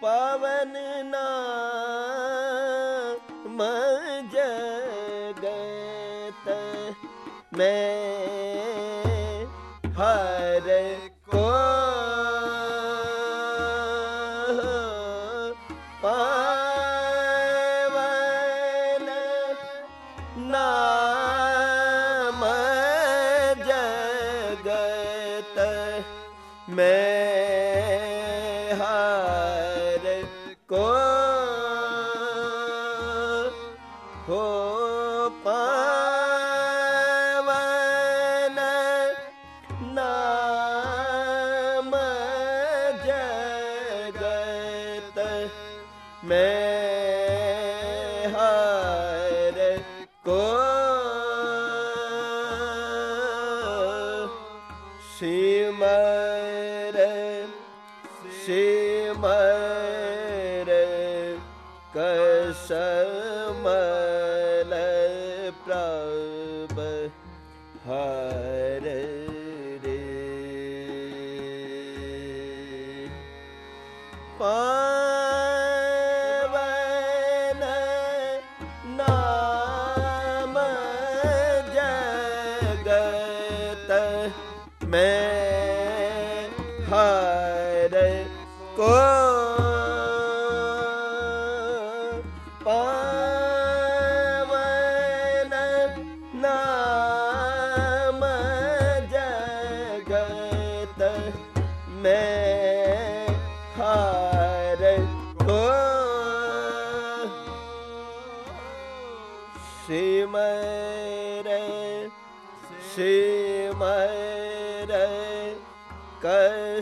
ਪਵਨ ਨਾਮ ਜਗਤ ਮੈਂ ਹਰ ਕੋ ਪਾ love. Hi.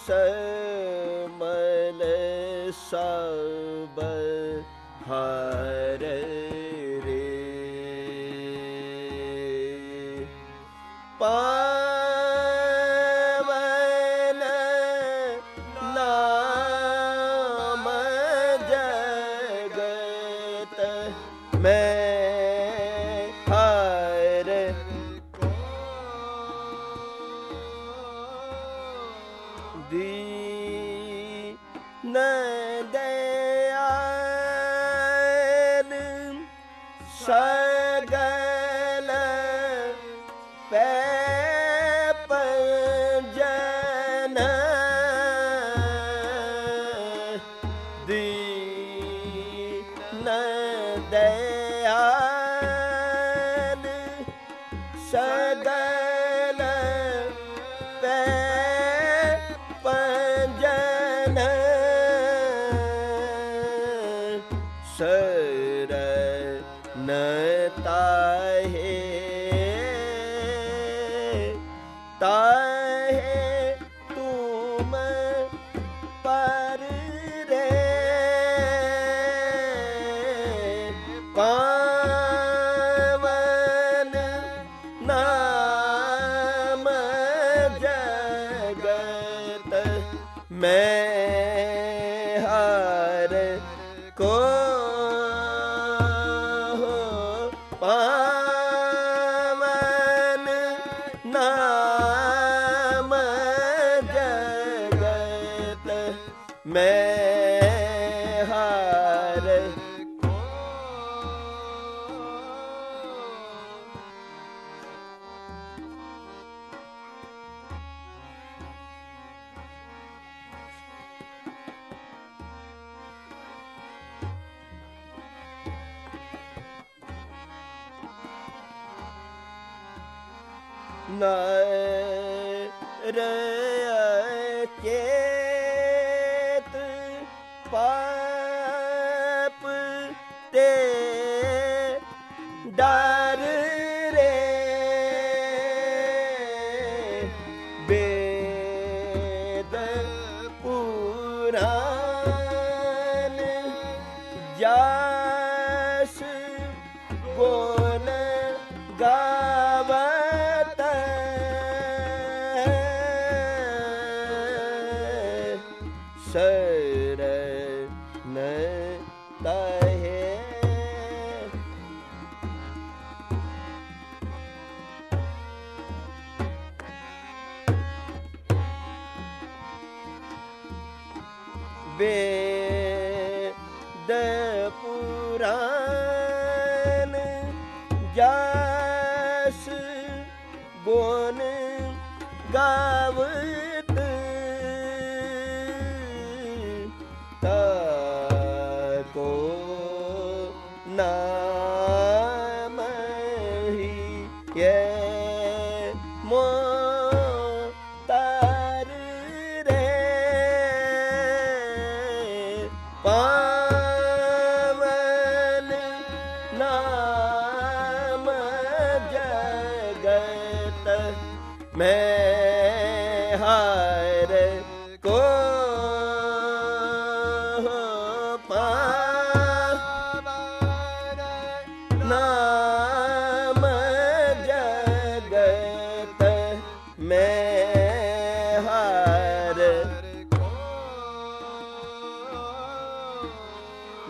कसमल सब हरे ਦੀ ਨਦੈ ਤਾਹੇ ਤਾਹੇ ਤੂੰ ਪਰ ਰੇ। ਜਗਤ ਮੈਂ ਨਾਇ ਰੇ ਕੇ ਬੇਦ ਪੁਰਾਨ ਗਾਵੇ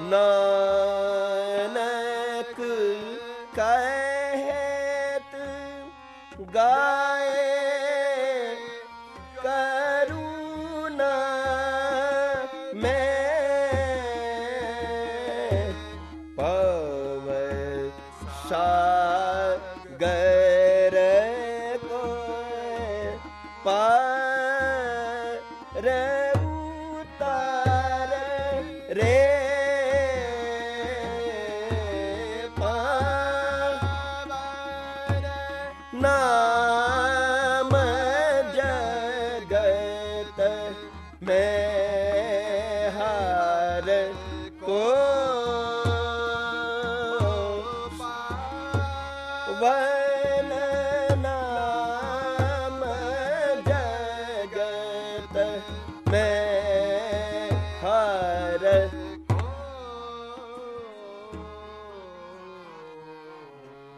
ਨਾਨਕ ਕਹਿਤ ਗਾਏ ਕਰੂਨਾ ਮੈਂ Bye.